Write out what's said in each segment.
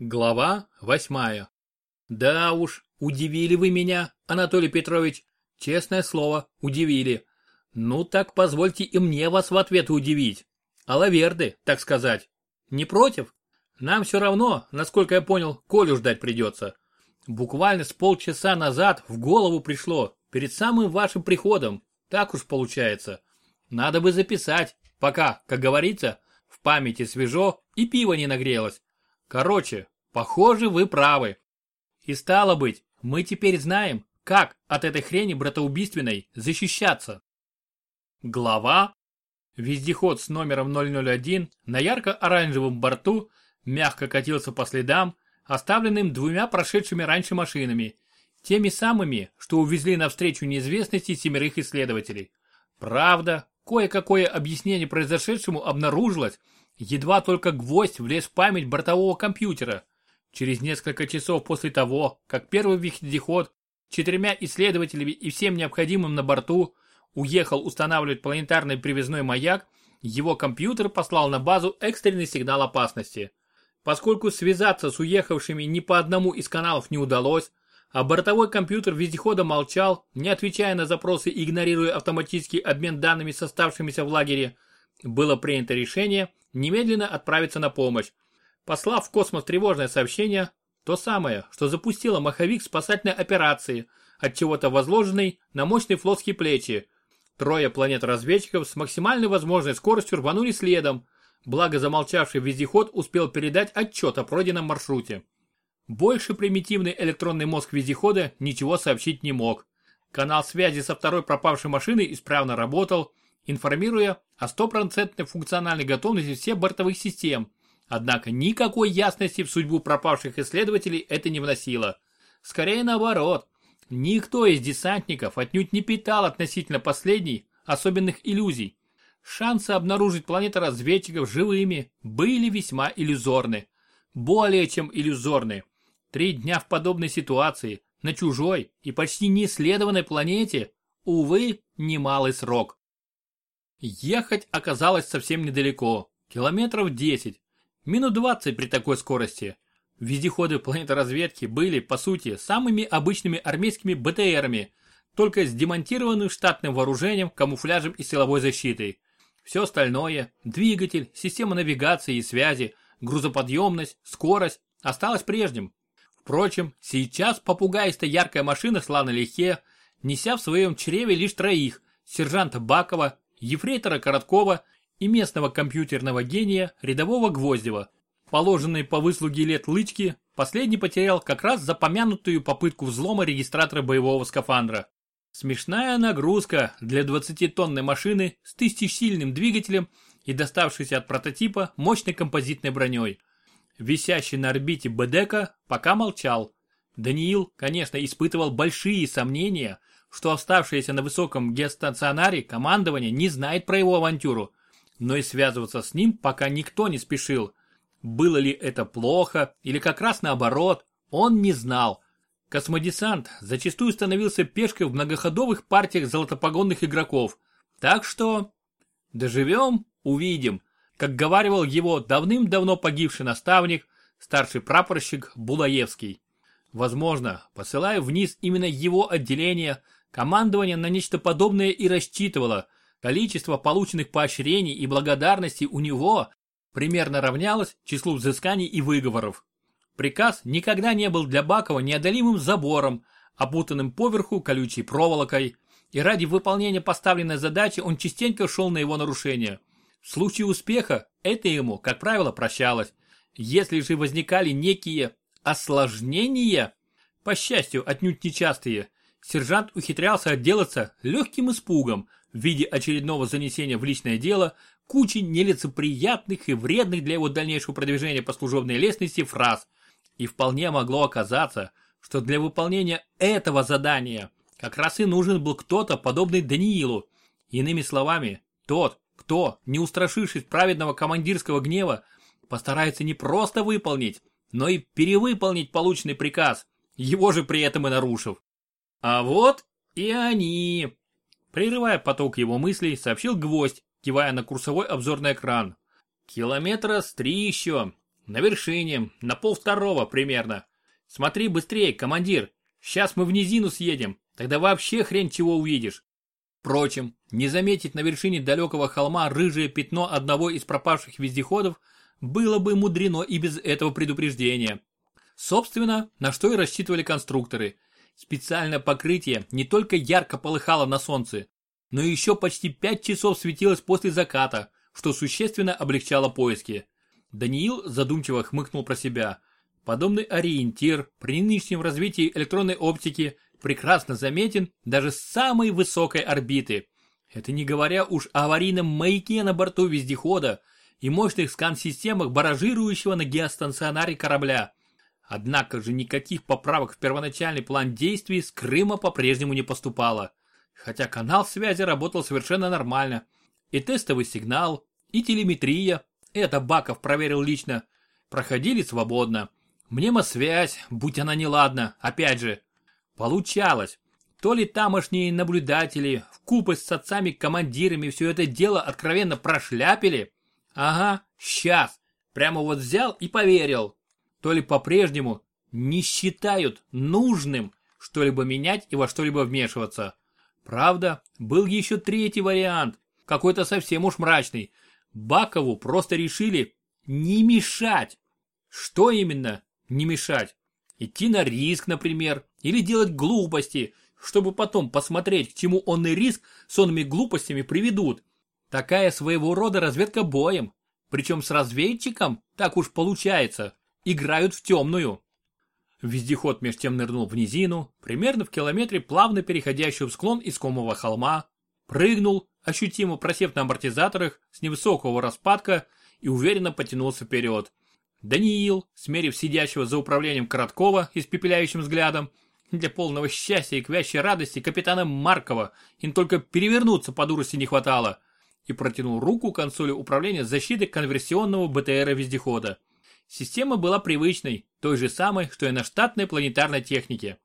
Глава восьмая. Да уж, удивили вы меня, Анатолий Петрович. Честное слово, удивили. Ну так позвольте и мне вас в ответ удивить. Алаверды, так сказать. Не против? Нам все равно, насколько я понял, Колю ждать придется. Буквально с полчаса назад в голову пришло, перед самым вашим приходом. Так уж получается. Надо бы записать, пока, как говорится, в памяти свежо и пиво не нагрелось. Короче, похоже, вы правы. И стало быть, мы теперь знаем, как от этой хрени братоубийственной защищаться. Глава. Вездеход с номером 001 на ярко-оранжевом борту мягко катился по следам, оставленным двумя прошедшими раньше машинами, теми самыми, что увезли навстречу неизвестности семерых исследователей. Правда, кое-какое объяснение произошедшему обнаружилось, Едва только гвоздь влез в память бортового компьютера. Через несколько часов после того, как первый вездеход четырьмя исследователями и всем необходимым на борту уехал устанавливать планетарный привязной маяк, его компьютер послал на базу экстренный сигнал опасности. Поскольку связаться с уехавшими ни по одному из каналов не удалось, а бортовой компьютер вездехода молчал, не отвечая на запросы и игнорируя автоматический обмен данными с оставшимися в лагере, было принято решение немедленно отправиться на помощь, послав в космос тревожное сообщение, то самое, что запустило маховик спасательной операции, от чего-то возложенной на мощные флотские плечи. Трое планет-разведчиков с максимальной возможной скоростью рванули следом, благо замолчавший вездеход успел передать отчет о пройденном маршруте. Больше примитивный электронный мозг вездехода ничего сообщить не мог. Канал связи со второй пропавшей машиной исправно работал, информируя о стопроцентной функциональной готовности всех бортовых систем. Однако никакой ясности в судьбу пропавших исследователей это не вносило. Скорее наоборот. Никто из десантников отнюдь не питал относительно последней особенных иллюзий. Шансы обнаружить планеты разведчиков живыми были весьма иллюзорны. Более чем иллюзорны. Три дня в подобной ситуации, на чужой и почти неисследованной планете, увы, немалый срок. Ехать оказалось совсем недалеко, километров 10, минут 20 при такой скорости. Вездеходы планеторазведки были, по сути, самыми обычными армейскими БТРами, только с демонтированным штатным вооружением, камуфляжем и силовой защитой. Все остальное – двигатель, система навигации и связи, грузоподъемность, скорость – осталось прежним. Впрочем, сейчас попугаистая яркая машина шла налегке, неся в своем чреве лишь троих – сержанта Бакова, ефрейтора Короткова и местного компьютерного гения рядового Гвоздева. Положенные по выслуге лет лычки, последний потерял как раз за помянутую попытку взлома регистратора боевого скафандра. Смешная нагрузка для 20-тонной машины с тысячесильным двигателем и доставшейся от прототипа мощной композитной броней. Висящий на орбите БДК пока молчал. Даниил, конечно, испытывал большие сомнения, что оставшееся на высоком геостационаре командование не знает про его авантюру, но и связываться с ним пока никто не спешил. Было ли это плохо или как раз наоборот, он не знал. Космодесант зачастую становился пешкой в многоходовых партиях золотопогонных игроков. Так что доживем, увидим, как говаривал его давным-давно погибший наставник, старший прапорщик Булаевский. Возможно, посылая вниз именно его отделение – Командование на нечто подобное и рассчитывало. Количество полученных поощрений и благодарностей у него примерно равнялось числу взысканий и выговоров. Приказ никогда не был для Бакова неодолимым забором, опутанным поверху колючей проволокой, и ради выполнения поставленной задачи он частенько шел на его нарушение. В случае успеха это ему, как правило, прощалось. Если же возникали некие осложнения, по счастью, отнюдь нечастые, сержант ухитрялся отделаться легким испугом в виде очередного занесения в личное дело кучи нелицеприятных и вредных для его дальнейшего продвижения по служебной лестнице фраз. И вполне могло оказаться, что для выполнения этого задания как раз и нужен был кто-то подобный Даниилу. Иными словами, тот, кто, не устрашившись праведного командирского гнева, постарается не просто выполнить, но и перевыполнить полученный приказ, его же при этом и нарушив. А вот и они. Прерывая поток его мыслей, сообщил гвоздь, кивая на курсовой обзорный экран. Километра с три еще. На вершине, на полвторого примерно. Смотри быстрее, командир. Сейчас мы в низину съедем, тогда вообще хрен чего увидишь. Впрочем, не заметить на вершине далекого холма рыжее пятно одного из пропавших вездеходов было бы мудрено и без этого предупреждения. Собственно, на что и рассчитывали конструкторы. Специальное покрытие не только ярко полыхало на солнце, но еще почти 5 часов светилось после заката, что существенно облегчало поиски. Даниил задумчиво хмыкнул про себя. Подобный ориентир при нынешнем развитии электронной оптики прекрасно заметен даже с самой высокой орбиты. Это не говоря уж о аварийном маяке на борту вездехода и мощных скан-системах баражирующего на геостационаре корабля. Однако же никаких поправок в первоначальный план действий с Крыма по-прежнему не поступало. Хотя канал связи работал совершенно нормально. И тестовый сигнал, и телеметрия, это Баков проверил лично, проходили свободно. Мнемосвязь, будь она неладна, опять же. Получалось. То ли тамошние наблюдатели в купость с отцами-командирами все это дело откровенно прошляпили. Ага, сейчас. Прямо вот взял и поверил. То ли по-прежнему не считают нужным что-либо менять и во что-либо вмешиваться. Правда, был еще третий вариант, какой-то совсем уж мрачный. Бакову просто решили не мешать. Что именно не мешать? Идти на риск, например, или делать глупости, чтобы потом посмотреть, к чему он и риск сонными глупостями приведут. Такая своего рода разведка боем. Причем с разведчиком, так уж получается, играют в темную. Вездеход меж тем нырнул в низину, примерно в километре плавно переходящую в склон искомого холма, прыгнул, ощутимо просев на амортизаторах с невысокого распадка и уверенно потянулся вперед. Даниил, смерив сидящего за управлением Короткова испепеляющим взглядом, для полного счастья и к вящей радости капитана Маркова им только перевернуться по дурости не хватало, и протянул руку консоли управления защиты конверсионного БТРа-вездехода. Система была привычной, той же самой, что и на штатной планетарной технике.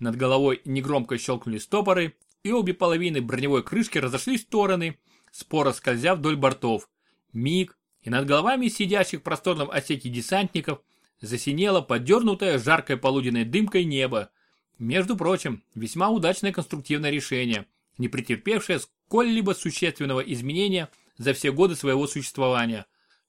Над головой негромко щелкнули стопоры, и обе половины броневой крышки разошлись в стороны, споро скользя вдоль бортов. Миг, и над головами сидящих в просторном отсеке десантников засинело подернутое жаркой полуденной дымкой небо. Между прочим, весьма удачное конструктивное решение, не претерпевшее сколь-либо существенного изменения за все годы своего существования.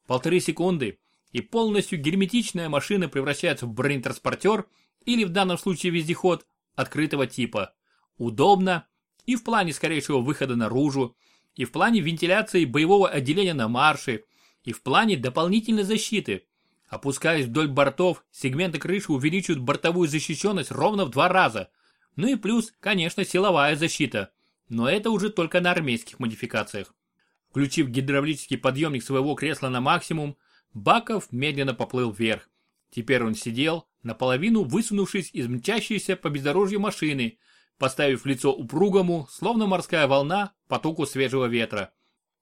Полторы секунды, и полностью герметичная машина превращается в бронетранспортер или в данном случае вездеход открытого типа. Удобно и в плане скорейшего выхода наружу, и в плане вентиляции боевого отделения на марше, и в плане дополнительной защиты. Опускаясь вдоль бортов, сегменты крыши увеличивают бортовую защищенность ровно в два раза. Ну и плюс, конечно, силовая защита. Но это уже только на армейских модификациях. Включив гидравлический подъемник своего кресла на максимум, Баков медленно поплыл вверх. Теперь он сидел, наполовину высунувшись из мчащейся по бездорожью машины, поставив лицо упругому, словно морская волна, потоку свежего ветра.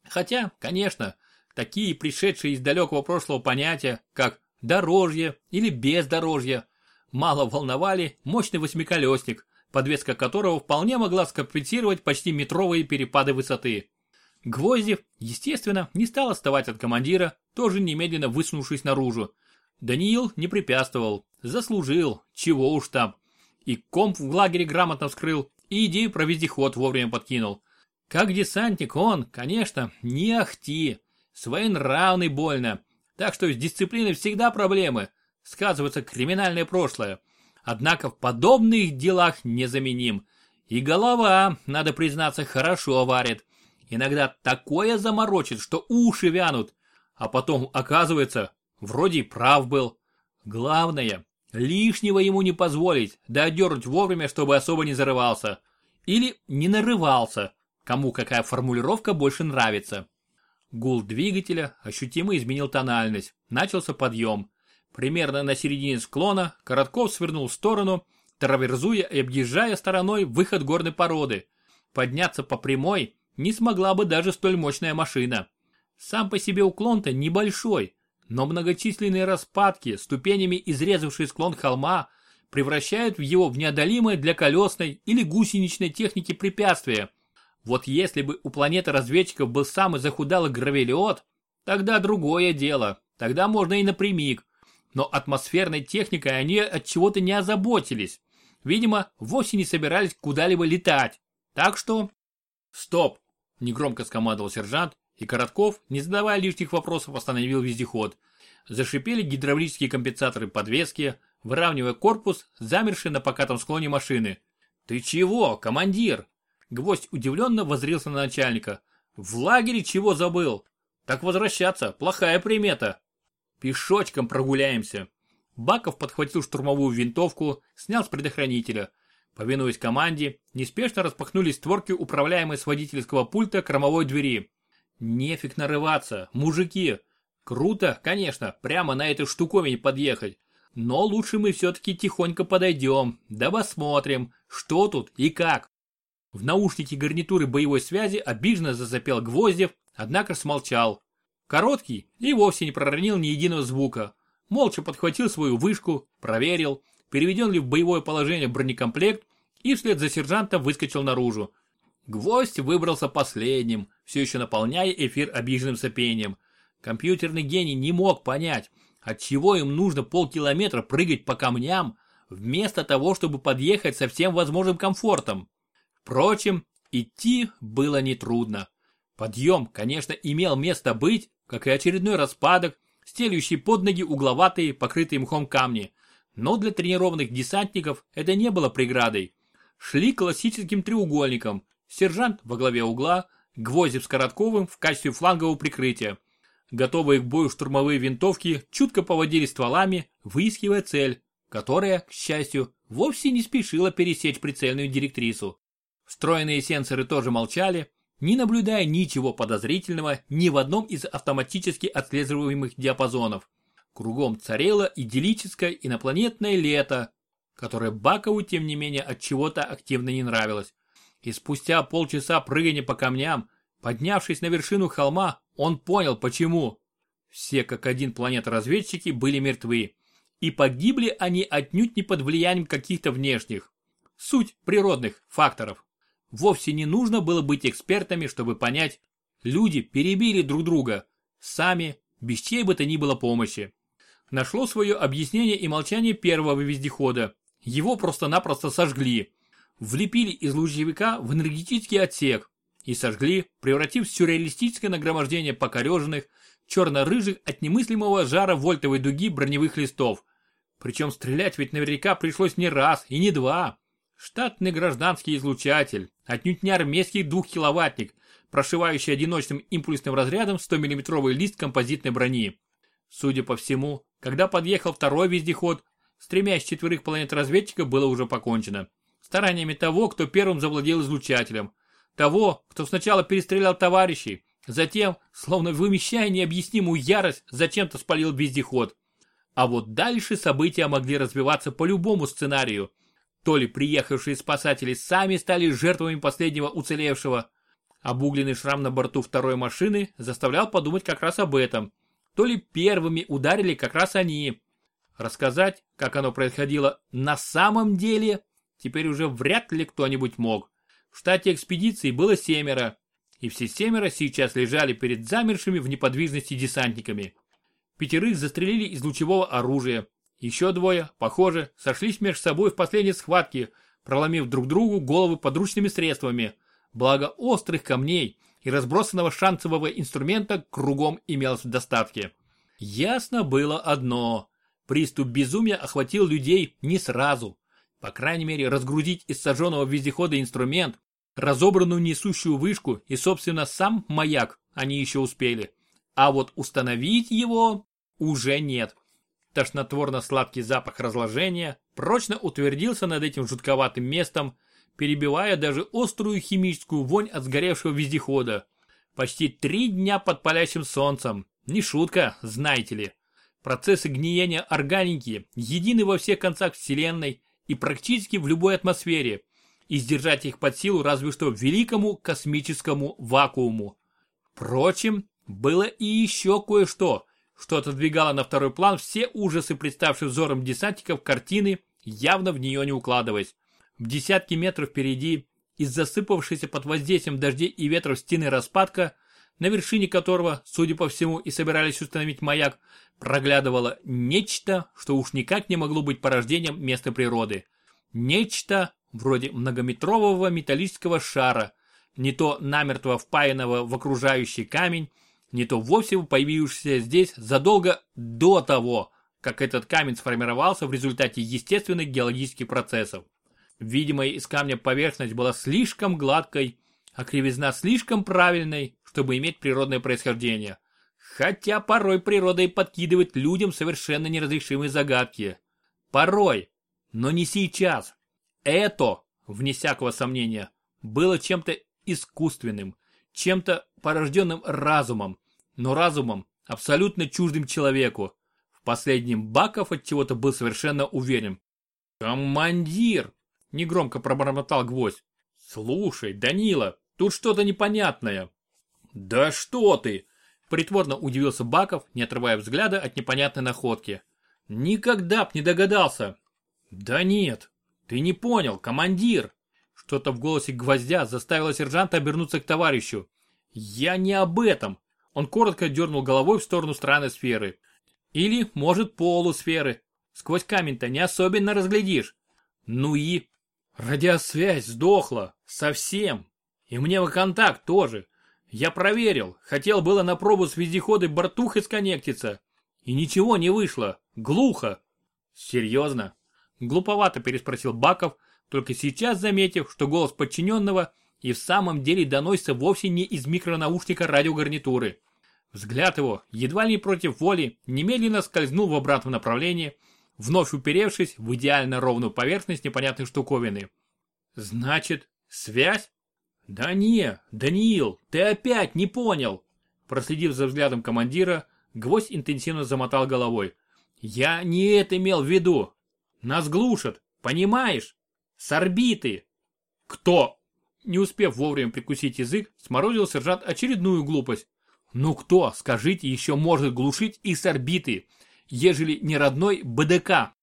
Хотя, конечно, такие пришедшие из далекого прошлого понятия, как дорожье или бездорожье, мало волновали мощный восьмиколесник, подвеска которого вполне могла скомпенсировать почти метровые перепады высоты. Гвоздев, естественно, не стал отставать от командира, тоже немедленно высунувшись наружу. Даниил не препятствовал, заслужил, чего уж там. И комп в лагере грамотно вскрыл, и идею про вездеход вовремя подкинул. Как десантник он, конечно, не ахти, своенравный больно, так что с дисциплиной всегда проблемы, сказывается криминальное прошлое. Однако в подобных делах незаменим. И голова, надо признаться, хорошо варит. Иногда такое заморочит, что уши вянут, а потом оказывается, вроде и прав был. Главное, лишнего ему не позволить, да одернуть вовремя, чтобы особо не зарывался. Или не нарывался, кому какая формулировка больше нравится. Гул двигателя ощутимо изменил тональность, начался подъем. Примерно на середине склона Коротков свернул в сторону, траверзуя и объезжая стороной выход горной породы. Подняться по прямой не смогла бы даже столь мощная машина. Сам по себе уклон-то небольшой, но многочисленные распадки, ступенями изрезавшие склон холма, превращают его в неодолимое для колесной или гусеничной техники препятствие. Вот если бы у планеты разведчиков был самый захудалый гравелиот, тогда другое дело, тогда можно и напрямик, но атмосферной техникой они от чего-то не озаботились. Видимо, вовсе не собирались куда-либо летать. Так что... Стоп! Негромко скомандовал сержант, и Коротков, не задавая лишних вопросов, остановил вездеход. Зашипели гидравлические компенсаторы подвески, выравнивая корпус, замерший на покатом склоне машины. «Ты чего, командир?» Гвоздь удивленно возрился на начальника. «В лагере чего забыл? Так возвращаться, плохая примета. Пешочком прогуляемся». Баков подхватил штурмовую винтовку, снял с предохранителя. Повинуясь команде, неспешно распахнулись створки, управляемой с водительского пульта кромовой двери. Нефиг нарываться, мужики. Круто, конечно, прямо на этой штуковине подъехать. Но лучше мы все-таки тихонько подойдем, да посмотрим, что тут и как. В наушнике гарнитуры боевой связи обиженно зазапел Гвоздев, однако смолчал. Короткий и вовсе не проронил ни единого звука. Молча подхватил свою вышку, проверил, переведен ли в боевое положение бронекомплект и вслед за сержантом выскочил наружу. Гвоздь выбрался последним, все еще наполняя эфир обиженным сопением. Компьютерный гений не мог понять, отчего им нужно полкилометра прыгать по камням, вместо того, чтобы подъехать со всем возможным комфортом. Впрочем, идти было нетрудно. Подъем, конечно, имел место быть, как и очередной распадок, стелющий под ноги угловатые, покрытые мхом камни. Но для тренированных десантников это не было преградой. Шли классическим треугольником, сержант во главе угла, Гвоздев с Коротковым в качестве флангового прикрытия. Готовые к бою штурмовые винтовки чутко поводили стволами, выискивая цель, которая, к счастью, вовсе не спешила пересечь прицельную директрису. Встроенные сенсоры тоже молчали, не наблюдая ничего подозрительного ни в одном из автоматически отслеживаемых диапазонов. Кругом царело идиллическое инопланетное лето, которое Бакову, тем не менее, от чего-то активно не нравилось. И спустя полчаса прыгания по камням, поднявшись на вершину холма, он понял почему. Все как один планет-разведчики были мертвы. И погибли они отнюдь не под влиянием каких-то внешних. Суть природных факторов. Вовсе не нужно было быть экспертами, чтобы понять, люди перебили друг друга, сами, без чьей бы то ни было помощи. Нашло свое объяснение и молчание первого вездехода. Его просто-напросто сожгли. Влепили из лучевика в энергетический отсек и сожгли, превратив в сюрреалистическое нагромождение покореженных, черно-рыжих от немыслимого жара вольтовой дуги броневых листов. Причем стрелять ведь наверняка пришлось не раз и не два. Штатный гражданский излучатель, отнюдь не армейский двухкиловаттник, прошивающий одиночным импульсным разрядом 100-миллиметровый лист композитной брони. Судя по всему, когда подъехал второй вездеход, с тремя из четверых планет разведчика было уже покончено. Стараниями того, кто первым завладел излучателем. Того, кто сначала перестрелял товарищей, затем, словно вымещая необъяснимую ярость, зачем-то спалил вездеход. А вот дальше события могли развиваться по любому сценарию. То ли приехавшие спасатели сами стали жертвами последнего уцелевшего. Обугленный шрам на борту второй машины заставлял подумать как раз об этом. То ли первыми ударили как раз они. Рассказать, как оно происходило на самом деле, теперь уже вряд ли кто-нибудь мог. В штате экспедиции было семеро, и все семеро сейчас лежали перед замершими в неподвижности десантниками. Пятерых застрелили из лучевого оружия, еще двое, похоже, сошлись между собой в последней схватке, проломив друг другу головы подручными средствами. Благо острых камней и разбросанного шансового инструмента кругом имелось в достатке. Ясно было одно. Приступ безумия охватил людей не сразу. По крайней мере, разгрузить из сожженного вездехода инструмент, разобранную несущую вышку и, собственно, сам маяк они еще успели. А вот установить его уже нет. Тошнотворно-сладкий запах разложения прочно утвердился над этим жутковатым местом, перебивая даже острую химическую вонь от сгоревшего вездехода. Почти три дня под палящим солнцем. Не шутка, знаете ли. Процессы гниения органики едины во всех концах Вселенной и практически в любой атмосфере. И сдержать их под силу разве что великому космическому вакууму. Впрочем, было и еще кое-что, что отодвигало на второй план все ужасы, представшие взором десантников картины, явно в нее не укладываясь. В десятки метров впереди, из засыпавшейся под воздействием дождей и ветров стены распадка, на вершине которого, судя по всему, и собирались установить маяк, проглядывало нечто, что уж никак не могло быть порождением места природы. Нечто вроде многометрового металлического шара, не то намертво впаянного в окружающий камень, не то вовсе появившийся здесь задолго до того, как этот камень сформировался в результате естественных геологических процессов. Видимая из камня поверхность была слишком гладкой, а кривизна слишком правильной, чтобы иметь природное происхождение. Хотя порой природа и подкидывает людям совершенно неразрешимые загадки. Порой, но не сейчас. Это, вне всякого сомнения, было чем-то искусственным, чем-то порожденным разумом, но разумом абсолютно чуждым человеку. В последнем Баков от чего-то был совершенно уверен. «Командир!» – негромко пробормотал гвоздь. «Слушай, Данила, тут что-то непонятное». «Да что ты!» – притворно удивился Баков, не отрывая взгляда от непонятной находки. «Никогда б не догадался!» «Да нет, ты не понял, командир!» Что-то в голосе гвоздя заставило сержанта обернуться к товарищу. «Я не об этом!» Он коротко дернул головой в сторону странной сферы. Или, может, полусферы. Сквозь камень-то не особенно разглядишь. Ну и... Радиосвязь сдохла. Совсем. И мне контакт тоже. Я проверил. Хотел было на пробу с вездеходой бортухой сконнектиться. И ничего не вышло. Глухо. Серьезно? Глуповато переспросил Баков, только сейчас заметив, что голос подчиненного и в самом деле доносится вовсе не из микронаушника радиогарнитуры. Взгляд его, едва ли против воли, немедленно скользнул в обратном направлении, вновь уперевшись в идеально ровную поверхность непонятной штуковины. Значит, связь? Да не, Даниил, ты опять не понял. Проследив за взглядом командира, гвоздь интенсивно замотал головой. Я не это имел в виду. Нас глушат, понимаешь? С орбиты. Кто? Не успев вовремя прикусить язык, сморозил сержант очередную глупость. Ну кто, скажите, еще может глушить и с орбиты, ежели не родной БДК?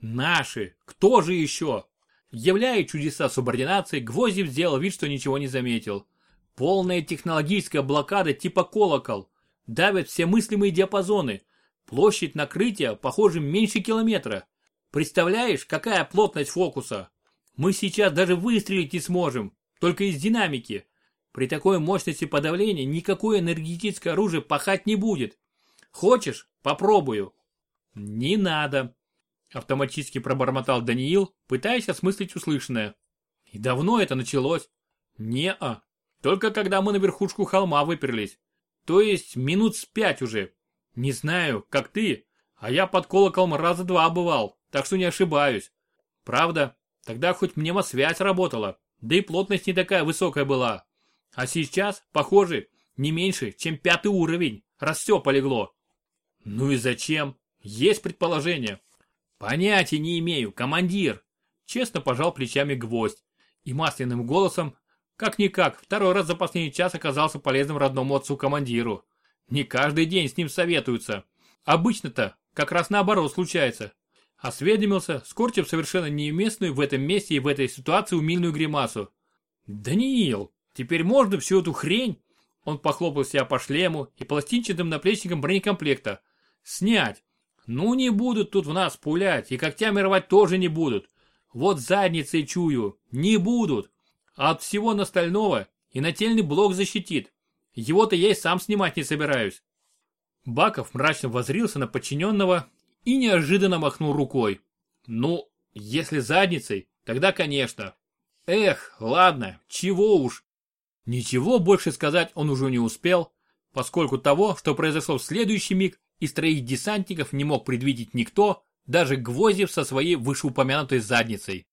Наши, кто же еще? Являя чудеса субординации, Гвоздев сделал вид, что ничего не заметил. Полная технологическая блокада типа колокол. Давят все мыслимые диапазоны. Площадь накрытия, похоже, меньше километра. Представляешь, какая плотность фокуса? Мы сейчас даже выстрелить не сможем, только из динамики. При такой мощности подавления никакое энергетическое оружие пахать не будет. Хочешь? Попробую. Не надо. Автоматически пробормотал Даниил, пытаясь осмыслить услышанное. И давно это началось? Не-а. Только когда мы на верхушку холма выперлись. То есть минут с пять уже. Не знаю, как ты, а я под колоколом раза два бывал, так что не ошибаюсь. Правда, тогда хоть мнемосвязь работала, да и плотность не такая высокая была. А сейчас, похоже, не меньше, чем пятый уровень, раз все полегло. Ну и зачем? Есть предположение. Понятия не имею, командир. Честно пожал плечами гвоздь. И масляным голосом, как-никак, второй раз за последний час оказался полезным родному отцу-командиру. Не каждый день с ним советуются. Обычно-то как раз наоборот случается. Осведомился, скорчив совершенно неуместную в этом месте и в этой ситуации умильную гримасу. «Даниил, Теперь можно всю эту хрень, он похлопал себя по шлему и пластинчатым наплечником бронекомплекта, снять. Ну не будут тут в нас пулять и когтями рвать тоже не будут. Вот задницей чую, не будут. А от всего остального и нательный блок защитит. Его-то я и сам снимать не собираюсь. Баков мрачно возрился на подчиненного и неожиданно махнул рукой. Ну, если задницей, тогда конечно. Эх, ладно, чего уж. Ничего больше сказать он уже не успел, поскольку того, что произошло в следующий миг, из троих десантников не мог предвидеть никто, даже Гвоздев со своей вышеупомянутой задницей.